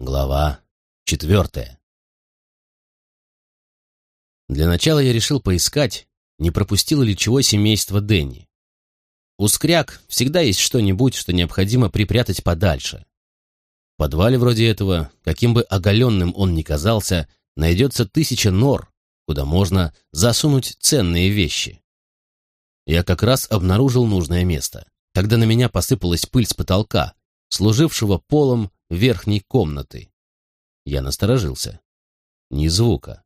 Глава четвертая. Для начала я решил поискать, не пропустило ли чего семейство Дэнни. У скряг всегда есть что-нибудь, что необходимо припрятать подальше. В подвале вроде этого, каким бы оголенным он ни казался, найдется тысяча нор, куда можно засунуть ценные вещи. Я как раз обнаружил нужное место, когда на меня посыпалась пыль с потолка, служившего полом верхней комнаты. Я насторожился. Ни звука.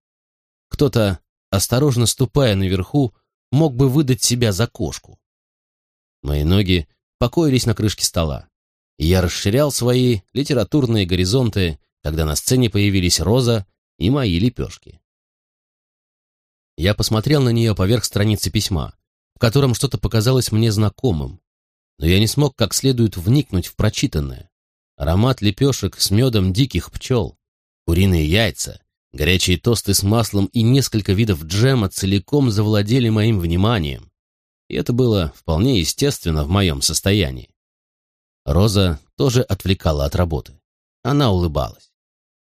Кто-то, осторожно ступая наверху, мог бы выдать себя за кошку. Мои ноги покоились на крышке стола, я расширял свои литературные горизонты, когда на сцене появились Роза и мои лепешки. Я посмотрел на нее поверх страницы письма, в котором что-то показалось мне знакомым, но я не смог как следует вникнуть в прочитанное. Аромат лепешек с медом диких пчел, куриные яйца, горячие тосты с маслом и несколько видов джема целиком завладели моим вниманием. И это было вполне естественно в моем состоянии. Роза тоже отвлекала от работы. Она улыбалась.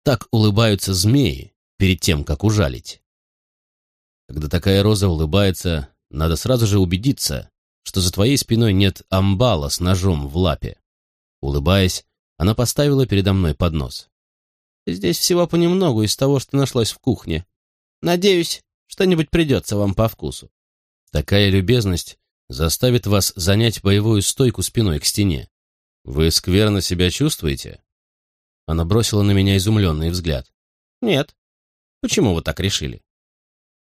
Так улыбаются змеи перед тем, как ужалить. Когда такая роза улыбается, надо сразу же убедиться, что за твоей спиной нет амбала с ножом в лапе. Улыбаясь, она поставила передо мной поднос. «Здесь всего понемногу из того, что нашлось в кухне. Надеюсь, что-нибудь придется вам по вкусу». Такая любезность заставит вас занять боевую стойку спиной к стене. Вы скверно себя чувствуете? Она бросила на меня изумленный взгляд. Нет. Почему вы так решили?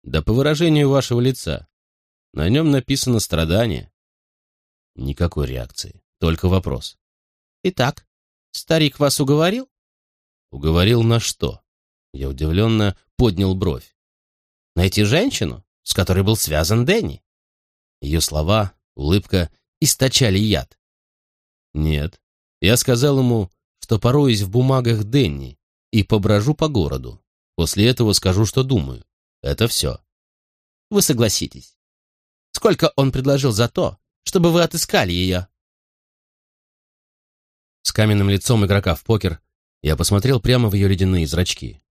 Да по выражению вашего лица. На нем написано страдание. Никакой реакции, только вопрос. Итак, Старик вас уговорил? Уговорил на что? Я удивленно поднял бровь. Найти женщину, с которой был связан Дэнни. Ее слова, улыбка источали яд. Нет, я сказал ему, что пороюсь в бумагах Дэнни и поброжу по городу. После этого скажу, что думаю. Это все. Вы согласитесь. Сколько он предложил за то, чтобы вы отыскали ее? С каменным лицом игрока в покер я посмотрел прямо в ее ледяные зрачки.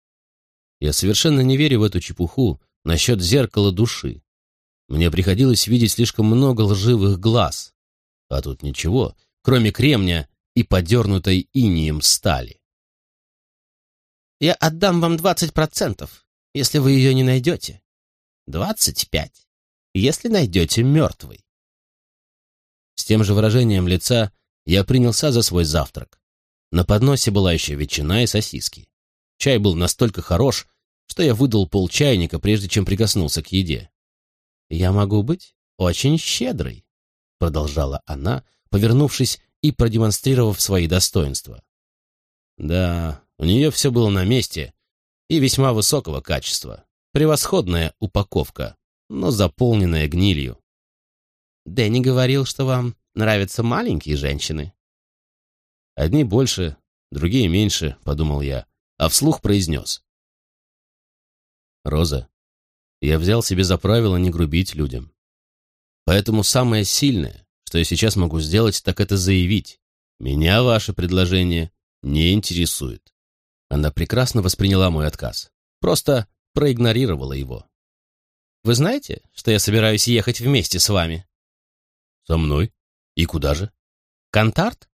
Я совершенно не верю в эту чепуху насчет зеркала души. Мне приходилось видеть слишком много лживых глаз, а тут ничего, кроме кремня и подернутой инием стали. «Я отдам вам двадцать процентов, если вы ее не найдете. Двадцать пять, если найдете мертвый». С тем же выражением лица я принялся за свой завтрак. На подносе была еще ветчина и сосиски. Чай был настолько хорош, что я выдал полчайника, прежде чем прикоснулся к еде. «Я могу быть очень щедрой», — продолжала она, повернувшись и продемонстрировав свои достоинства. Да, у нее все было на месте и весьма высокого качества. Превосходная упаковка, но заполненная гнилью. «Дэнни говорил, что вам нравятся маленькие женщины?» «Одни больше, другие меньше», — подумал я, а вслух произнес. «Роза, я взял себе за правило не грубить людям. Поэтому самое сильное, что я сейчас могу сделать, так это заявить. Меня ваше предложение не интересует». Она прекрасно восприняла мой отказ, просто проигнорировала его. «Вы знаете, что я собираюсь ехать вместе с вами?» «Со мной?» И куда же? Контарт?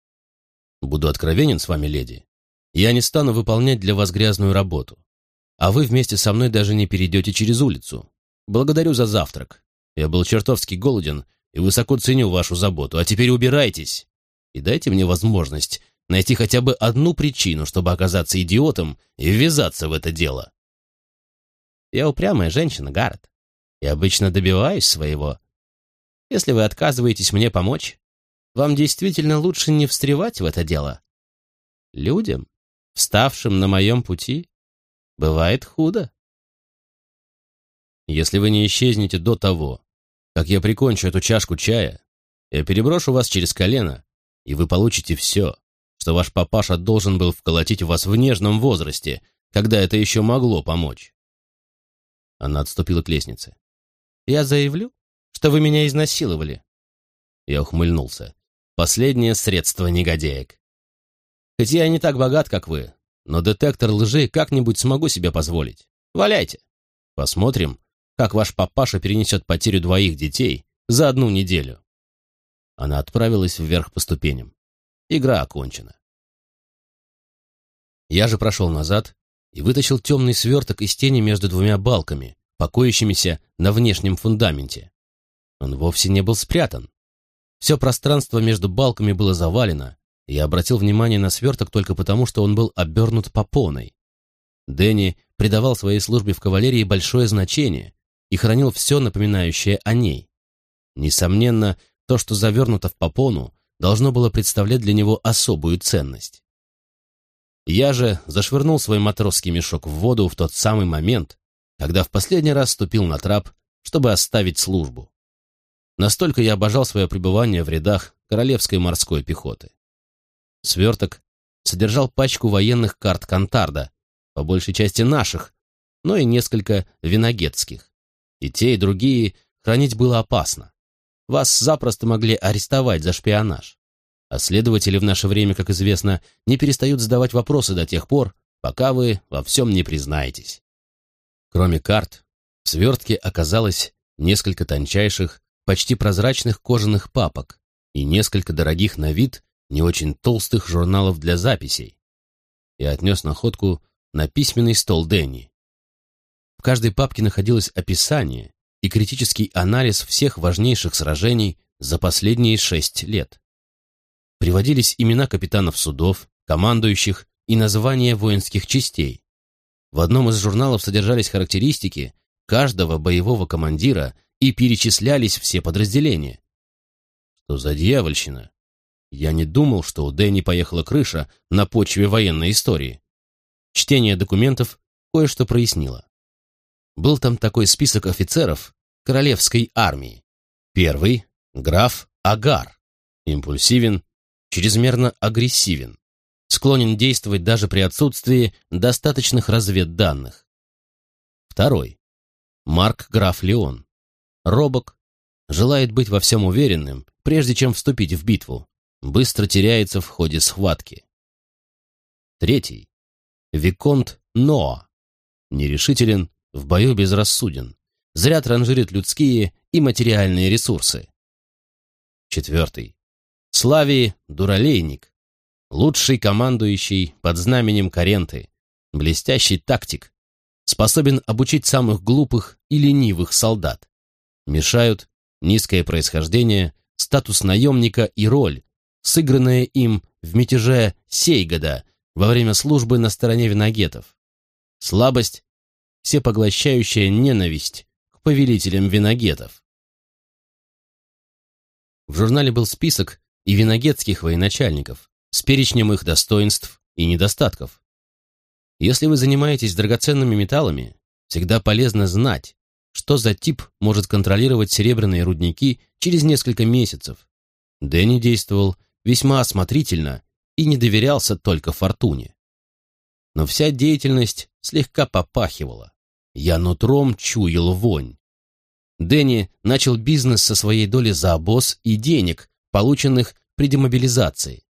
Буду откровенен с вами, леди. Я не стану выполнять для вас грязную работу. А вы вместе со мной даже не перейдете через улицу. Благодарю за завтрак. Я был чертовски голоден и высоко ценю вашу заботу. А теперь убирайтесь. И дайте мне возможность найти хотя бы одну причину, чтобы оказаться идиотом и ввязаться в это дело. Я упрямая женщина, Гаррет, и обычно добиваюсь своего. Если вы отказываетесь мне помочь, вам действительно лучше не встревать в это дело. Людям, вставшим на моем пути, бывает худо. Если вы не исчезнете до того, как я прикончу эту чашку чая, я переброшу вас через колено, и вы получите все, что ваш папаша должен был вколотить вас в нежном возрасте, когда это еще могло помочь. Она отступила к лестнице. «Я заявлю, что вы меня изнасиловали». Я ухмыльнулся. Последнее средство негодяек. Хоть я не так богат, как вы, но детектор лжи как-нибудь смогу себе позволить. Валяйте. Посмотрим, как ваш папаша перенесет потерю двоих детей за одну неделю. Она отправилась вверх по ступеням. Игра окончена. Я же прошел назад и вытащил темный сверток из тени между двумя балками, покоящимися на внешнем фундаменте. Он вовсе не был спрятан. Все пространство между балками было завалено, я обратил внимание на сверток только потому, что он был обернут попоной. Дэнни придавал своей службе в кавалерии большое значение и хранил все напоминающее о ней. Несомненно, то, что завернуто в попону, должно было представлять для него особую ценность. Я же зашвырнул свой матросский мешок в воду в тот самый момент, когда в последний раз ступил на трап, чтобы оставить службу. Настолько я обожал свое пребывание в рядах Королевской морской пехоты. Сверток содержал пачку военных карт Кантарда, по большей части наших, но и несколько виногетских. И те, и другие хранить было опасно. Вас запросто могли арестовать за шпионаж. А следователи в наше время, как известно, не перестают задавать вопросы до тех пор, пока вы во всем не признаетесь. Кроме карт, в свертке оказалось несколько тончайших, почти прозрачных кожаных папок и несколько дорогих на вид, не очень толстых журналов для записей. Я отнес находку на письменный стол Дэнни. В каждой папке находилось описание и критический анализ всех важнейших сражений за последние шесть лет. Приводились имена капитанов судов, командующих и названия воинских частей. В одном из журналов содержались характеристики каждого боевого командира и перечислялись все подразделения. Что за дьявольщина? Я не думал, что у Дэнни поехала крыша на почве военной истории. Чтение документов кое-что прояснило. Был там такой список офицеров, королевской армии. Первый – граф Агар. Импульсивен, чрезмерно агрессивен. Склонен действовать даже при отсутствии достаточных разведданных. Второй – Марк граф Леон. Робок, желает быть во всем уверенным, прежде чем вступить в битву. Быстро теряется в ходе схватки. Третий – Виконт Ноа. Нерешителен, в бою безрассуден зря транжирит людские и материальные ресурсы. Четвертый. Славий Дуралейник. Лучший командующий под знаменем Каренты. Блестящий тактик. Способен обучить самых глупых и ленивых солдат. Мешают низкое происхождение, статус наемника и роль, сыгранная им в мятеже Сейгода во время службы на стороне виногетов. Слабость, всепоглощающая ненависть, повелителем виногетов. В журнале был список и виногетских военачальников с перечнем их достоинств и недостатков. Если вы занимаетесь драгоценными металлами, всегда полезно знать, что за тип может контролировать серебряные рудники через несколько месяцев. Дэнни действовал весьма осмотрительно и не доверялся только фортуне. Но вся деятельность слегка попахивала. Я нутром чуял вонь. Дэнни начал бизнес со своей доли за обоз и денег, полученных при демобилизации.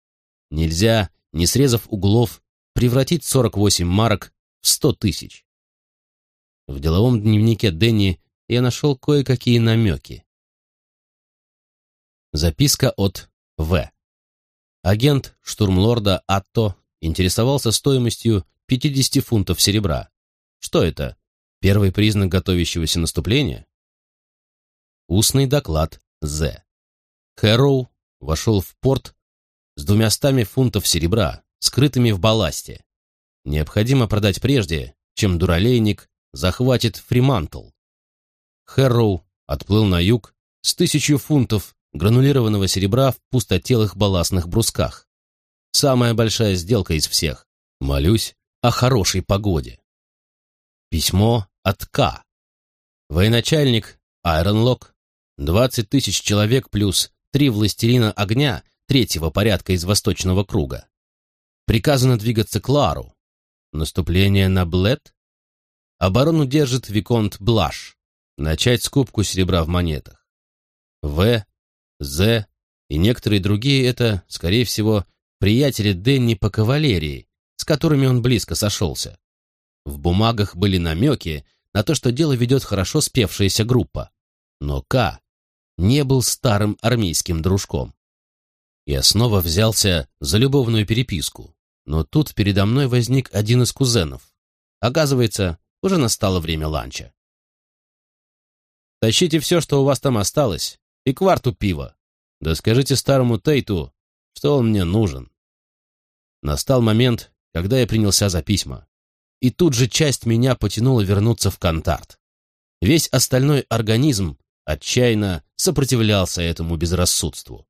Нельзя, не срезав углов, превратить 48 марок в 100 тысяч. В деловом дневнике Дэнни я нашел кое-какие намеки. Записка от В. Агент штурмлорда Атто интересовался стоимостью 50 фунтов серебра. Что это? Первый признак готовящегося наступления? Устный доклад З. Хэроу вошел в порт с двумястами фунтов серебра, скрытыми в балласте. Необходимо продать прежде, чем дуралейник захватит Фримантл. Хэроу отплыл на юг с тысячу фунтов гранулированного серебра в пустотелых балластных брусках. Самая большая сделка из всех. Молюсь о хорошей погоде. Письмо от К. Военачальник Айронлок, 20 тысяч человек плюс три властелина огня третьего порядка из восточного круга. Приказано двигаться к Лару. Наступление на Блет. Оборону держит Виконт Блаш. Начать скупку серебра в монетах. В, З и некоторые другие это, скорее всего, приятели Денни по кавалерии, с которыми он близко сошелся. В бумагах были намеки на то, что дело ведет хорошо спевшаяся группа. Но К не был старым армейским дружком. Я снова взялся за любовную переписку, но тут передо мной возник один из кузенов. Оказывается, уже настало время ланча. «Тащите все, что у вас там осталось, и кварту пива. Да скажите старому Тейту, что он мне нужен». Настал момент, когда я принялся за письма. И тут же часть меня потянула вернуться в контакт. Весь остальной организм отчаянно сопротивлялся этому безрассудству.